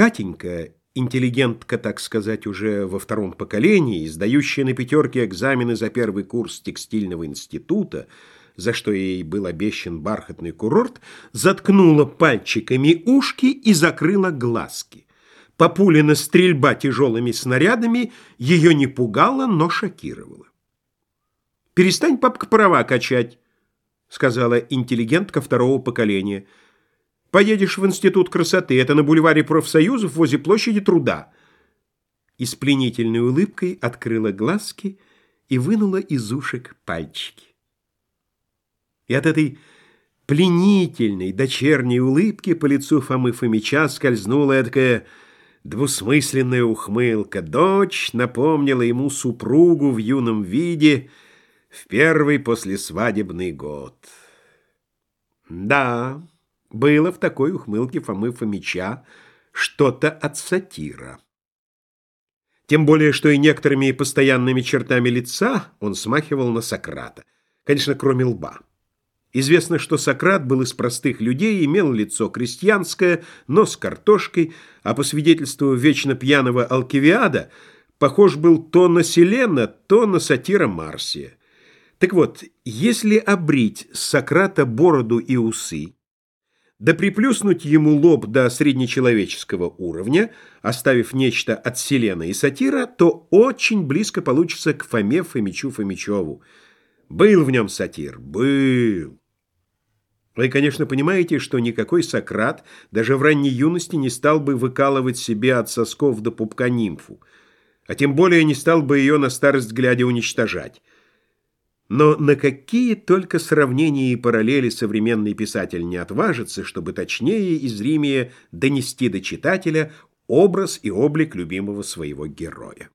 Катенька, интеллигентка, так сказать, уже во втором поколении, сдающая на пятерке экзамены за первый курс текстильного института, за что ей был обещан бархатный курорт, заткнула пальчиками ушки и закрыла глазки. Папулина стрельба тяжелыми снарядами ее не пугала, но шокировала. «Перестань, папка, права качать», — сказала интеллигентка второго поколения. «Поедешь в институт красоты, это на бульваре профсоюзов возле площади труда». И с пленительной улыбкой открыла глазки и вынула из ушек пальчики. И от этой пленительной дочерней улыбки по лицу Фомы Фомича скользнула эдакая двусмысленная ухмылка. Дочь напомнила ему супругу в юном виде — в первый послесвадебный год. Да, было в такой ухмылке Фомы Фомича что-то от сатира. Тем более, что и некоторыми постоянными чертами лица он смахивал на Сократа. Конечно, кроме лба. Известно, что Сократ был из простых людей, имел лицо крестьянское, нос картошкой, а по свидетельству вечно пьяного Алкивиада похож был то на Селена, то на сатира Марсия. Так вот, если обрить Сократа бороду и усы, да приплюснуть ему лоб до среднечеловеческого уровня, оставив нечто от Селена и сатира, то очень близко получится к Фоме Фомичу Фомичеву. Был в нем сатир? Был. Вы, конечно, понимаете, что никакой Сократ даже в ранней юности не стал бы выкалывать себе от сосков до пупка нимфу, а тем более не стал бы ее на старость глядя уничтожать. Но на какие только сравнения и параллели современный писатель не отважится, чтобы точнее и зримее донести до читателя образ и облик любимого своего героя.